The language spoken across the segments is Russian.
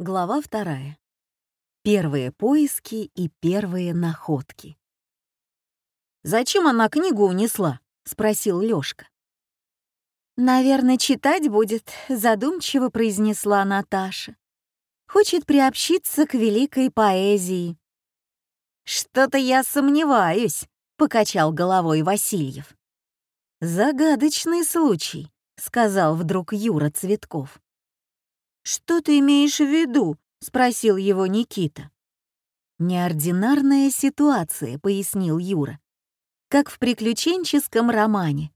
Глава вторая. Первые поиски и первые находки. «Зачем она книгу унесла?» — спросил Лёшка. «Наверное, читать будет», — задумчиво произнесла Наташа. «Хочет приобщиться к великой поэзии». «Что-то я сомневаюсь», — покачал головой Васильев. «Загадочный случай», — сказал вдруг Юра Цветков. «Что ты имеешь в виду?» — спросил его Никита. «Неординарная ситуация», — пояснил Юра. «Как в приключенческом романе.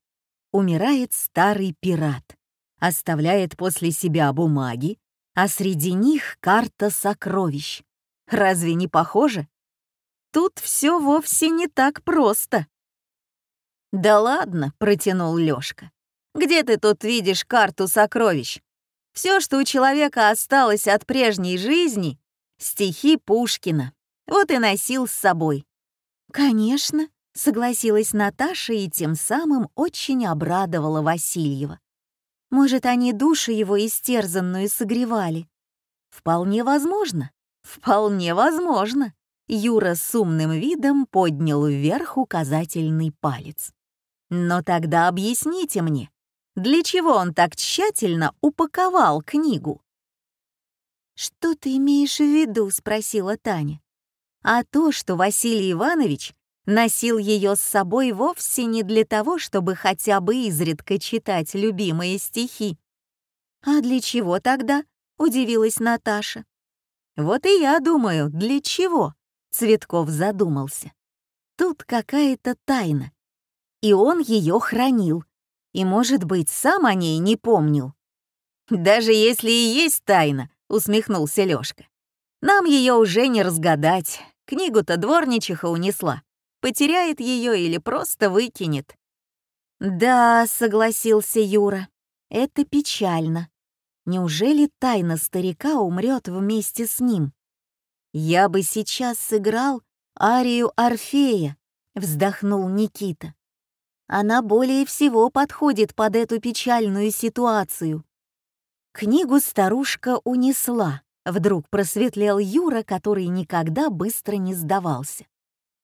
Умирает старый пират, оставляет после себя бумаги, а среди них карта сокровищ. Разве не похоже? Тут все вовсе не так просто». «Да ладно», — протянул Лёшка. «Где ты тут видишь карту сокровищ? Все, что у человека осталось от прежней жизни — стихи Пушкина. Вот и носил с собой. «Конечно», — согласилась Наташа и тем самым очень обрадовала Васильева. «Может, они души его истерзанную согревали?» «Вполне возможно, вполне возможно», — Юра с умным видом поднял вверх указательный палец. «Но тогда объясните мне, для чего он так тщательно упаковал книгу? «Что ты имеешь в виду?» — спросила Таня. «А то, что Василий Иванович носил ее с собой вовсе не для того, чтобы хотя бы изредка читать любимые стихи». «А для чего тогда?» — удивилась Наташа. «Вот и я думаю, для чего?» — Цветков задумался. «Тут какая-то тайна. И он ее хранил, и, может быть, сам о ней не помнил. «Даже если и есть тайна», — усмехнулся Лёшка. «Нам ее уже не разгадать. Книгу-то дворничиха унесла. Потеряет ее или просто выкинет». «Да», — согласился Юра, — «это печально. Неужели тайна старика умрет вместе с ним? Я бы сейчас сыграл арию Орфея», — вздохнул Никита. Она более всего подходит под эту печальную ситуацию. Книгу старушка унесла. Вдруг просветлел Юра, который никогда быстро не сдавался.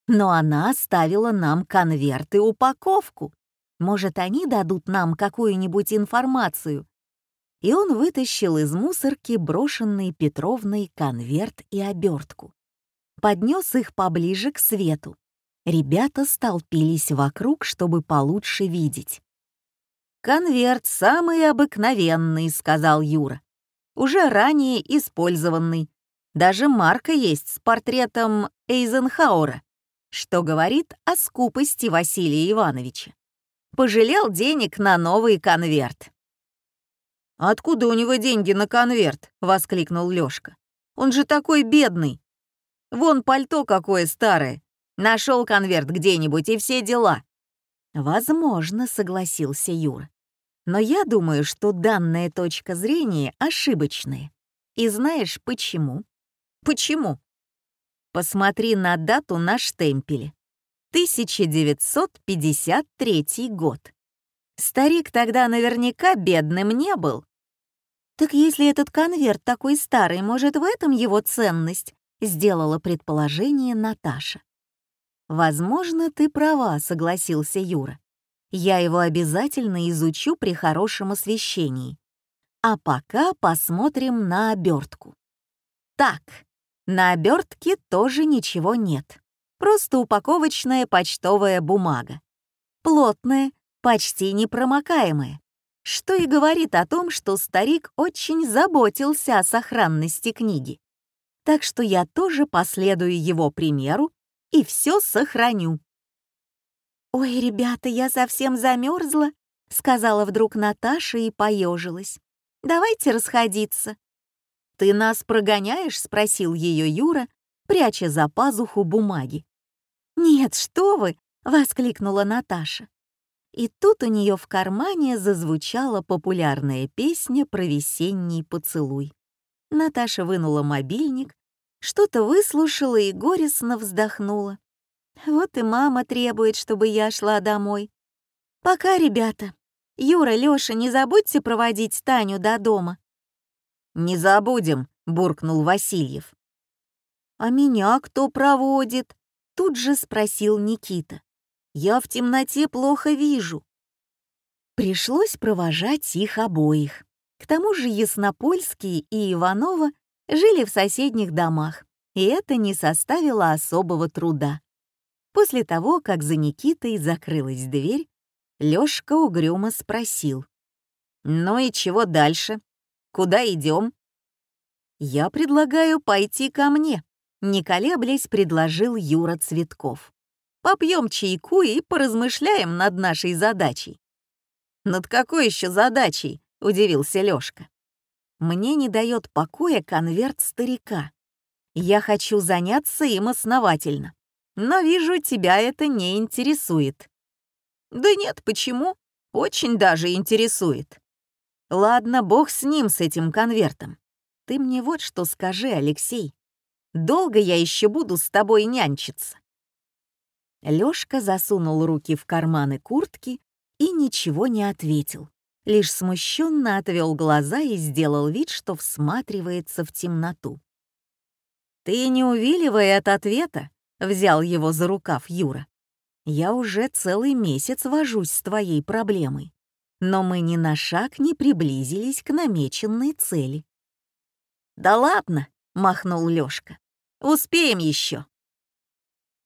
Но она оставила нам конверт и упаковку. Может, они дадут нам какую-нибудь информацию. И он вытащил из мусорки брошенный Петровной конверт и обертку. Поднес их поближе к свету. Ребята столпились вокруг, чтобы получше видеть. «Конверт самый обыкновенный», — сказал Юра. «Уже ранее использованный. Даже марка есть с портретом Эйзенхауэра, что говорит о скупости Василия Ивановича. Пожалел денег на новый конверт». «Откуда у него деньги на конверт?» — воскликнул Лёшка. «Он же такой бедный. Вон пальто какое старое, Нашел конверт где-нибудь и все дела». «Возможно», — согласился Юра. «Но я думаю, что данная точка зрения ошибочная. И знаешь почему?» «Почему?» «Посмотри на дату на штемпеле. 1953 год. Старик тогда наверняка бедным не был. Так если этот конверт такой старый, может, в этом его ценность?» — сделала предположение Наташа. «Возможно, ты права», — согласился Юра. «Я его обязательно изучу при хорошем освещении. А пока посмотрим на обертку». Так, на обертке тоже ничего нет. Просто упаковочная почтовая бумага. Плотная, почти непромокаемая. Что и говорит о том, что старик очень заботился о сохранности книги. Так что я тоже последую его примеру и все сохраню». «Ой, ребята, я совсем замерзла», — сказала вдруг Наташа и поежилась. «Давайте расходиться». «Ты нас прогоняешь?» — спросил ее Юра, пряча за пазуху бумаги. «Нет, что вы!» — воскликнула Наташа. И тут у нее в кармане зазвучала популярная песня про весенний поцелуй. Наташа вынула мобильник что-то выслушала и горестно вздохнула. Вот и мама требует, чтобы я шла домой. Пока, ребята. Юра, Лёша, не забудьте проводить Таню до дома. «Не забудем», — буркнул Васильев. «А меня кто проводит?» — тут же спросил Никита. «Я в темноте плохо вижу». Пришлось провожать их обоих. К тому же Яснопольский и Иванова жили в соседних домах, и это не составило особого труда. После того, как за Никитой закрылась дверь, Лёшка угрюмо спросил. «Ну и чего дальше? Куда идем? «Я предлагаю пойти ко мне», — не колеблясь предложил Юра Цветков. «Попьем чайку и поразмышляем над нашей задачей». «Над какой еще задачей?» — удивился Лёшка. «Мне не дает покоя конверт старика. Я хочу заняться им основательно, но вижу, тебя это не интересует». «Да нет, почему? Очень даже интересует». «Ладно, бог с ним, с этим конвертом. Ты мне вот что скажи, Алексей. Долго я еще буду с тобой нянчиться?» Лёшка засунул руки в карманы куртки и ничего не ответил, лишь смущенно отвел глаза и сделал вид, что всматривается в темноту. «Ты не увиливай от ответа», — взял его за рукав Юра. «Я уже целый месяц вожусь с твоей проблемой, но мы ни на шаг не приблизились к намеченной цели. «Да ладно», — махнул Лёшка. «Успеем еще».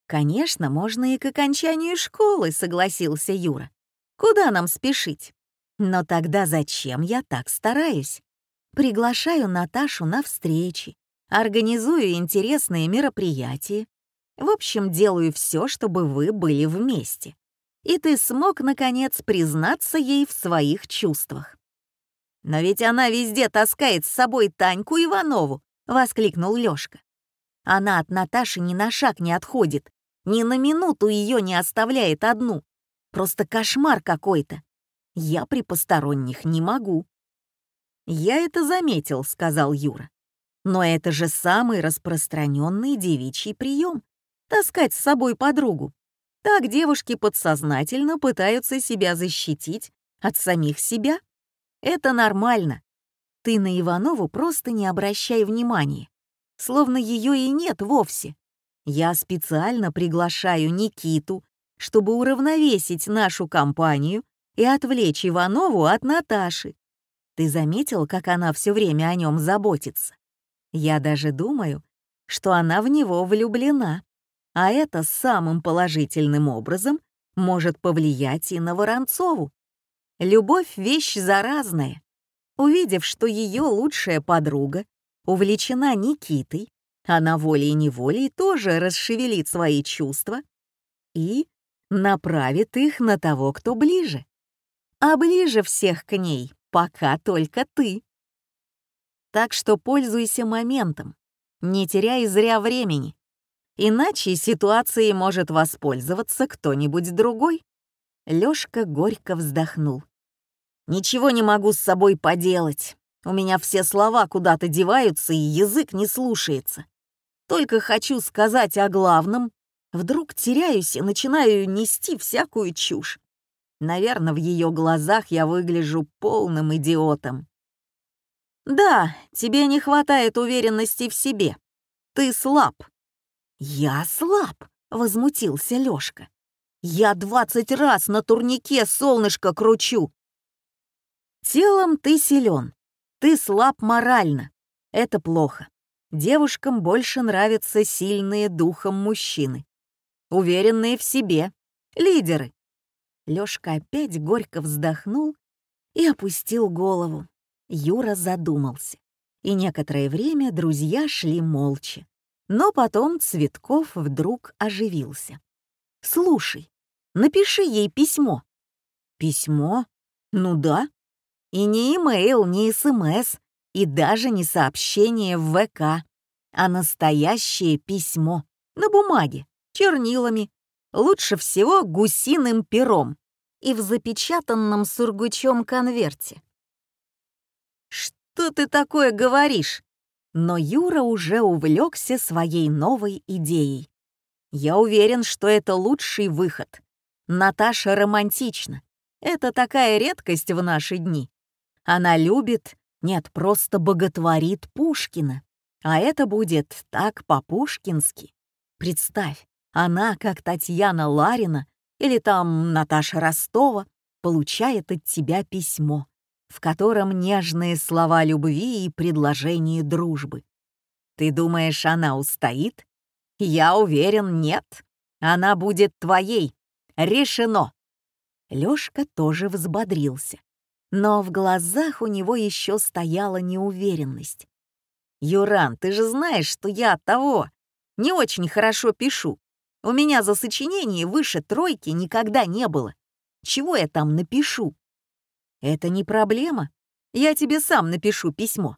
«Конечно, можно и к окончанию школы», — согласился Юра. «Куда нам спешить? Но тогда зачем я так стараюсь? Приглашаю Наташу на встречи, организую интересные мероприятия. В общем, делаю все, чтобы вы были вместе. И ты смог, наконец, признаться ей в своих чувствах. «Но ведь она везде таскает с собой Таньку Иванову!» — воскликнул Лёшка. «Она от Наташи ни на шаг не отходит, ни на минуту ее не оставляет одну. Просто кошмар какой-то. Я при посторонних не могу». «Я это заметил», — сказал Юра. «Но это же самый распространенный девичий прием — таскать с собой подругу. Так девушки подсознательно пытаются себя защитить от самих себя. Это нормально. Ты на Иванову просто не обращай внимания. Словно ее и нет вовсе. Я специально приглашаю Никиту, чтобы уравновесить нашу компанию и отвлечь Иванову от Наташи. Ты заметил, как она все время о нем заботится? Я даже думаю, что она в него влюблена. А это самым положительным образом может повлиять и на Воронцову. Любовь — вещь заразная. Увидев, что ее лучшая подруга увлечена Никитой, она волей-неволей тоже расшевелит свои чувства и направит их на того, кто ближе. А ближе всех к ней пока только ты. Так что пользуйся моментом, не теряй зря времени. Иначе ситуацией может воспользоваться кто-нибудь другой. Лёшка горько вздохнул. Ничего не могу с собой поделать. У меня все слова куда-то деваются, и язык не слушается. Только хочу сказать о главном. Вдруг теряюсь и начинаю нести всякую чушь. Наверное, в ее глазах я выгляжу полным идиотом. Да, тебе не хватает уверенности в себе. Ты слаб. Я слаб, возмутился Лёшка. Я двадцать раз на турнике солнышко кручу, Телом ты силен, ты слаб морально. Это плохо. Девушкам больше нравятся сильные духом мужчины. Уверенные в себе. Лидеры. Лёшка опять горько вздохнул и опустил голову. Юра задумался. И некоторое время друзья шли молча. Но потом Цветков вдруг оживился. «Слушай, напиши ей письмо». «Письмо? Ну да, и не имейл, не СМС, и даже не сообщение в ВК, а настоящее письмо на бумаге, чернилами, лучше всего гусиным пером и в запечатанном сургучом конверте. «Что ты такое говоришь?» Но Юра уже увлекся своей новой идеей. «Я уверен, что это лучший выход. Наташа романтична. Это такая редкость в наши дни. Она любит, нет, просто боготворит Пушкина. А это будет так по-пушкински. Представь, она, как Татьяна Ларина или там Наташа Ростова, получает от тебя письмо, в котором нежные слова любви и предложения дружбы. Ты думаешь, она устоит? Я уверен, нет. Она будет твоей. Решено. Лёшка тоже взбодрился. Но в глазах у него еще стояла неуверенность. «Юран, ты же знаешь, что я того. Не очень хорошо пишу. У меня за сочинение выше тройки никогда не было. Чего я там напишу?» «Это не проблема. Я тебе сам напишу письмо.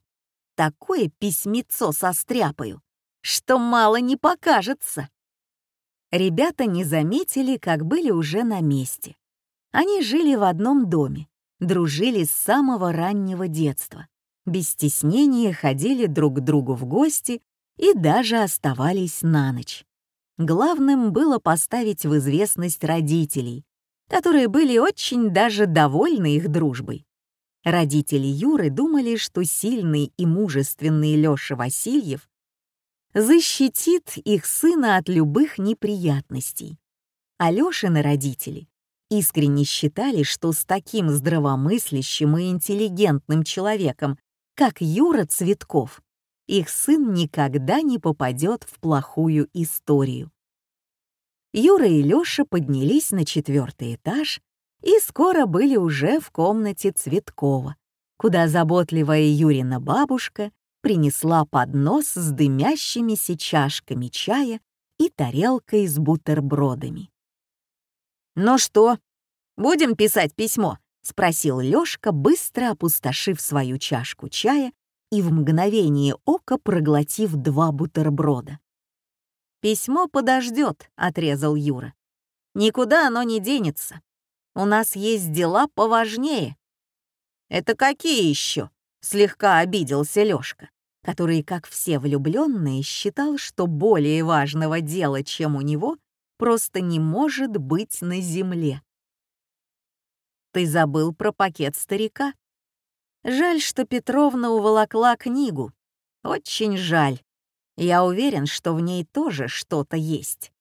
Такое письмецо состряпаю, что мало не покажется». Ребята не заметили, как были уже на месте. Они жили в одном доме, дружили с самого раннего детства, без стеснения ходили друг к другу в гости и даже оставались на ночь. Главным было поставить в известность родителей, которые были очень даже довольны их дружбой. Родители Юры думали, что сильный и мужественный Лёша Васильев защитит их сына от любых неприятностей. А Лёшины родители искренне считали, что с таким здравомыслящим и интеллигентным человеком, как Юра Цветков, их сын никогда не попадет в плохую историю. Юра и Лёша поднялись на четвертый этаж и скоро были уже в комнате Цветкова, куда заботливая Юрина бабушка принесла поднос с дымящимися чашками чая и тарелкой с бутербродами. «Ну что, будем писать письмо?» — спросил Лёшка, быстро опустошив свою чашку чая и в мгновение ока проглотив два бутерброда. «Письмо подождет», — отрезал Юра. «Никуда оно не денется. У нас есть дела поважнее». «Это какие еще?» — слегка обиделся Лёшка, который, как все влюбленные, считал, что более важного дела, чем у него, просто не может быть на земле. Ты забыл про пакет старика? Жаль, что Петровна уволокла книгу. Очень жаль. Я уверен, что в ней тоже что-то есть.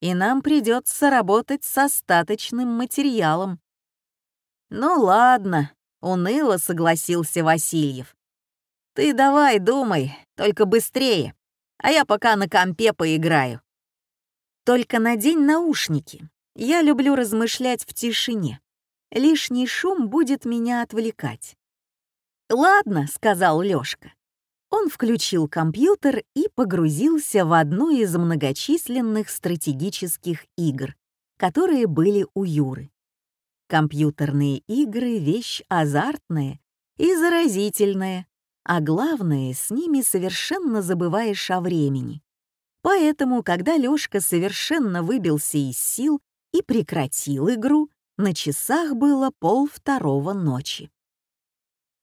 И нам придется работать с остаточным материалом. Ну ладно, уныло согласился Васильев. Ты давай думай, только быстрее, а я пока на компе поиграю. Только надень наушники. Я люблю размышлять в тишине. Лишний шум будет меня отвлекать. «Ладно», — сказал Лёшка. Он включил компьютер и погрузился в одну из многочисленных стратегических игр, которые были у Юры. Компьютерные игры — вещь азартная и заразительная, а главное, с ними совершенно забываешь о времени. Поэтому, когда Лёшка совершенно выбился из сил и прекратил игру, на часах было пол второго ночи.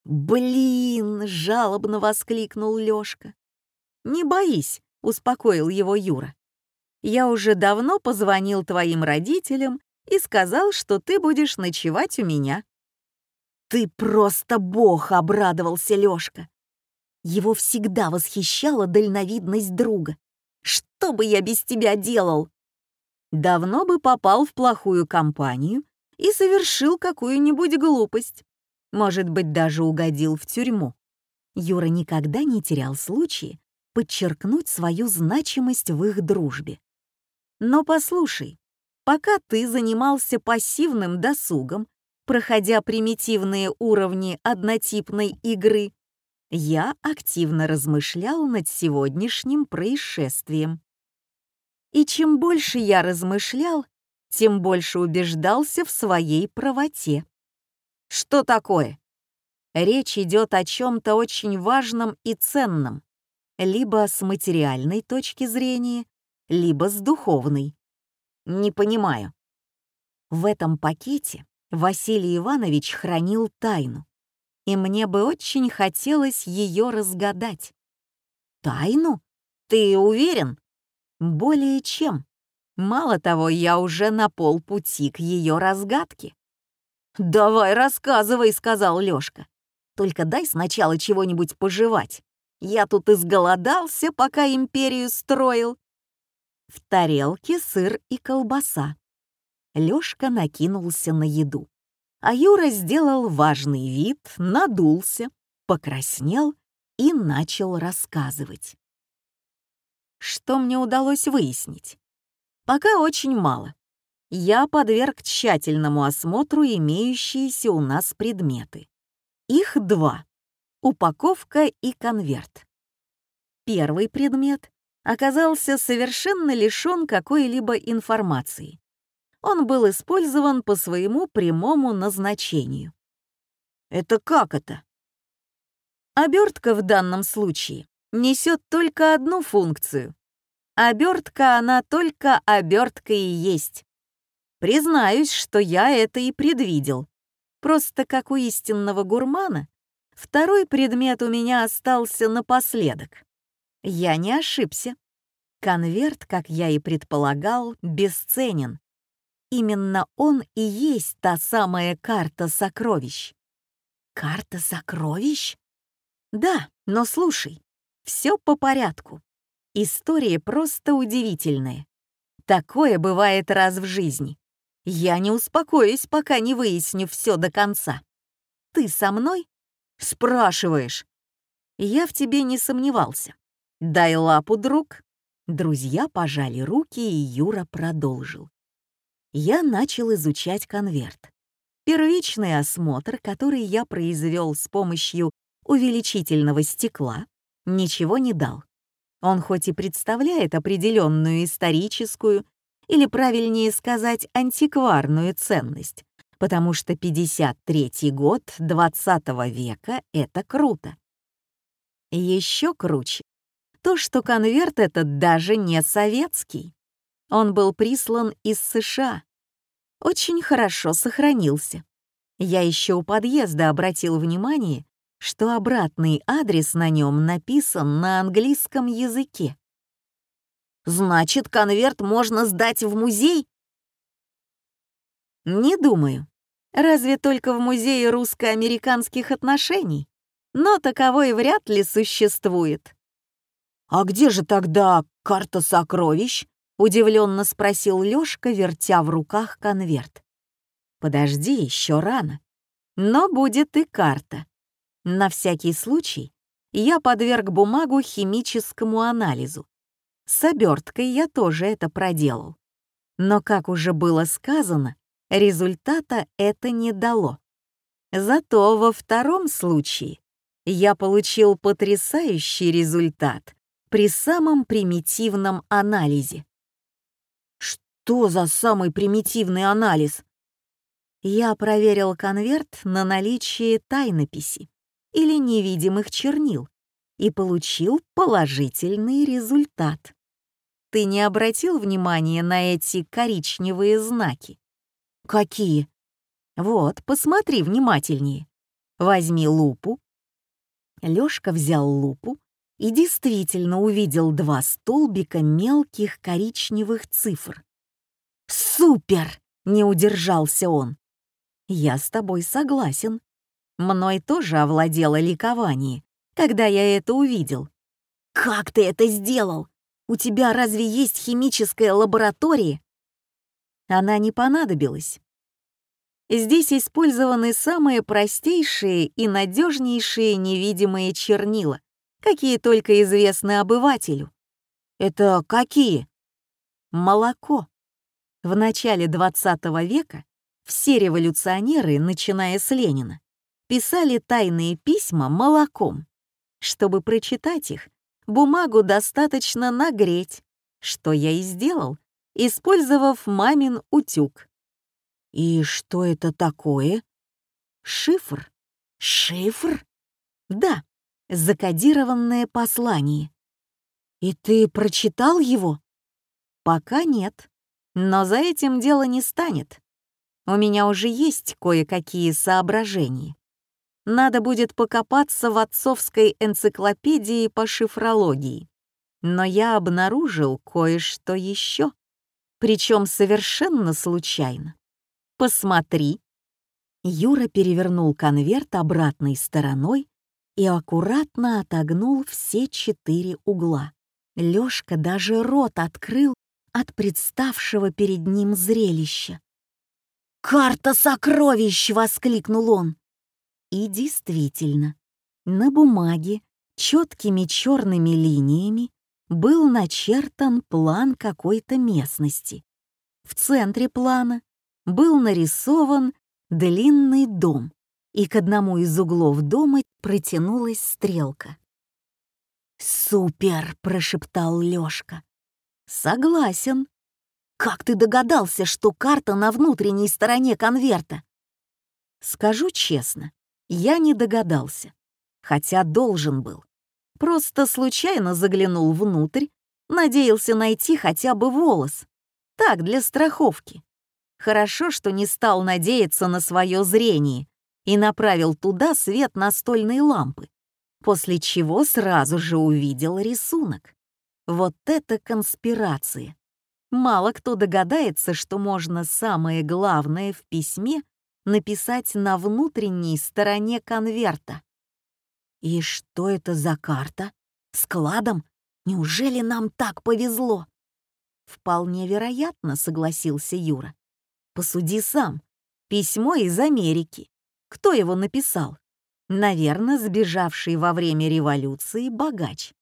«Блин!» — жалобно воскликнул Лёшка. «Не боись», — успокоил его Юра. «Я уже давно позвонил твоим родителям и сказал, что ты будешь ночевать у меня». «Ты просто бог!» — обрадовался Лёшка. Его всегда восхищала дальновидность друга. Что бы я без тебя делал? Давно бы попал в плохую компанию и совершил какую-нибудь глупость. Может быть, даже угодил в тюрьму. Юра никогда не терял случая подчеркнуть свою значимость в их дружбе. Но послушай, пока ты занимался пассивным досугом, проходя примитивные уровни однотипной игры, я активно размышлял над сегодняшним происшествием. И чем больше я размышлял, тем больше убеждался в своей правоте. Что такое? Речь идет о чем-то очень важном и ценном, либо с материальной точки зрения, либо с духовной. Не понимаю. В этом пакете Василий Иванович хранил тайну и мне бы очень хотелось ее разгадать. Тайну? Ты уверен? Более чем. Мало того, я уже на полпути к ее разгадке. «Давай рассказывай», — сказал Лёшка. «Только дай сначала чего-нибудь пожевать. Я тут изголодался, пока империю строил. В тарелке сыр и колбаса. Лёшка накинулся на еду. А Юра сделал важный вид, надулся, покраснел и начал рассказывать. Что мне удалось выяснить? Пока очень мало. Я подверг тщательному осмотру имеющиеся у нас предметы. Их два — упаковка и конверт. Первый предмет оказался совершенно лишён какой-либо информации. Он был использован по своему прямому назначению. Это как это? Обертка в данном случае несет только одну функцию. Обертка она только обертка и есть. Признаюсь, что я это и предвидел. Просто как у истинного гурмана, второй предмет у меня остался напоследок. Я не ошибся. Конверт, как я и предполагал, бесценен. Именно он и есть та самая карта сокровищ. Карта сокровищ? Да, но слушай, все по порядку. История просто удивительная. Такое бывает раз в жизни. Я не успокоюсь, пока не выясню все до конца. Ты со мной? Спрашиваешь. Я в тебе не сомневался. Дай лапу, друг. Друзья пожали руки, и Юра продолжил. Я начал изучать конверт. Первичный осмотр, который я произвел с помощью увеличительного стекла, ничего не дал. Он хоть и представляет определенную историческую или, правильнее сказать, антикварную ценность, потому что 53-й год 20 века — это круто. Еще круче то, что конверт этот даже не советский. Он был прислан из США. Очень хорошо сохранился. Я еще у подъезда обратил внимание, что обратный адрес на нем написан на английском языке. Значит, конверт можно сдать в музей? Не думаю. Разве только в музее русско-американских отношений. Но таковой вряд ли существует. «А где же тогда карта сокровищ?» — удивленно спросил Лёшка, вертя в руках конверт. «Подожди, еще рано. Но будет и карта. На всякий случай я подверг бумагу химическому анализу. С оберткой я тоже это проделал. Но, как уже было сказано, результата это не дало. Зато во втором случае я получил потрясающий результат при самом примитивном анализе. Что за самый примитивный анализ? Я проверил конверт на наличие тайнописи или невидимых чернил и получил положительный результат. Ты не обратил внимания на эти коричневые знаки? Какие? Вот, посмотри внимательнее. Возьми лупу. Лёшка взял лупу и действительно увидел два столбика мелких коричневых цифр. «Супер!» — не удержался он. «Я с тобой согласен. Мной тоже овладело ликование, когда я это увидел. «Как ты это сделал? У тебя разве есть химическая лаборатория?» Она не понадобилась. Здесь использованы самые простейшие и надежнейшие невидимые чернила, какие только известны обывателю. Это какие? Молоко. В начале 20 века все революционеры, начиная с Ленина, писали тайные письма молоком. Чтобы прочитать их, бумагу достаточно нагреть, что я и сделал, использовав мамин утюг. И что это такое? Шифр. Шифр? Да, закодированное послание. И ты прочитал его? Пока нет, но за этим дело не станет. У меня уже есть кое-какие соображения. Надо будет покопаться в отцовской энциклопедии по шифрологии. Но я обнаружил кое-что еще, причем совершенно случайно. Посмотри. Юра перевернул конверт обратной стороной и аккуратно отогнул все четыре угла. Лёшка даже рот открыл от представшего перед ним зрелища. «Карта сокровищ!» — воскликнул он. И действительно, на бумаге четкими черными линиями был начертан план какой-то местности. В центре плана был нарисован длинный дом, и к одному из углов дома протянулась стрелка. «Супер!» — прошептал Лёшка. «Согласен. Как ты догадался, что карта на внутренней стороне конверта?» Скажу честно, я не догадался, хотя должен был. Просто случайно заглянул внутрь, надеялся найти хотя бы волос. Так, для страховки. Хорошо, что не стал надеяться на свое зрение и направил туда свет настольной лампы, после чего сразу же увидел рисунок. Вот это конспирация. Мало кто догадается, что можно самое главное в письме написать на внутренней стороне конверта. И что это за карта? С кладом? Неужели нам так повезло? Вполне вероятно, согласился Юра. Посуди сам. Письмо из Америки. Кто его написал? Наверное, сбежавший во время революции богач.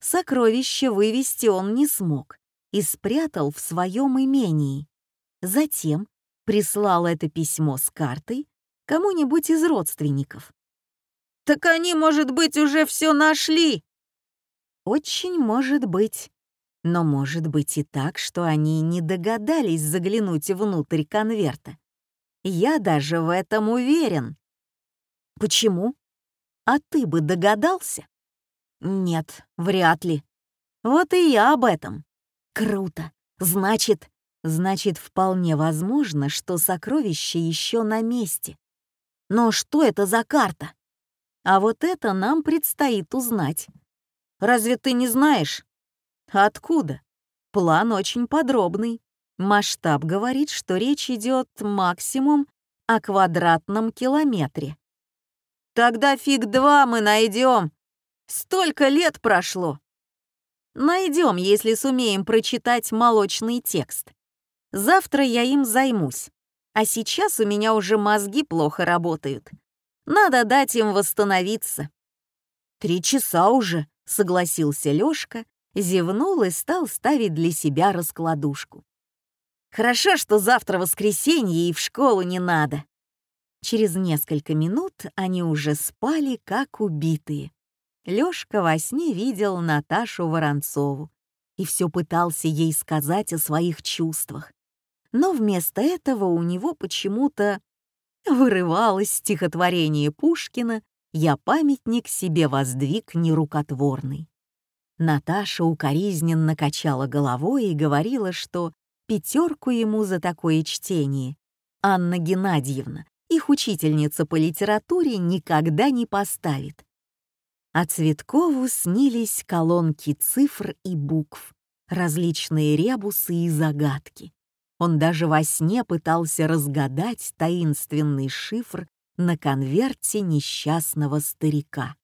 Сокровище вывести он не смог и спрятал в своем имении. Затем прислал это письмо с картой кому-нибудь из родственников. «Так они, может быть, уже все нашли!» «Очень может быть. Но может быть и так, что они не догадались заглянуть внутрь конверта. Я даже в этом уверен». «Почему? А ты бы догадался?» «Нет, вряд ли. Вот и я об этом. Круто. Значит, значит, вполне возможно, что сокровище еще на месте. Но что это за карта? А вот это нам предстоит узнать. Разве ты не знаешь? Откуда? План очень подробный. Масштаб говорит, что речь идет максимум о квадратном километре. Тогда фиг два мы найдем. Столько лет прошло. Найдем, если сумеем прочитать молочный текст. Завтра я им займусь. А сейчас у меня уже мозги плохо работают. Надо дать им восстановиться. Три часа уже, согласился Лёшка, зевнул и стал ставить для себя раскладушку. Хорошо, что завтра воскресенье и в школу не надо. Через несколько минут они уже спали, как убитые. Лёшка во сне видел Наташу Воронцову и все пытался ей сказать о своих чувствах. Но вместо этого у него почему-то вырывалось стихотворение Пушкина «Я памятник себе воздвиг нерукотворный». Наташа укоризненно качала головой и говорила, что пятерку ему за такое чтение Анна Геннадьевна, их учительница по литературе, никогда не поставит. А Цветкову снились колонки цифр и букв, различные ребусы и загадки. Он даже во сне пытался разгадать таинственный шифр на конверте несчастного старика.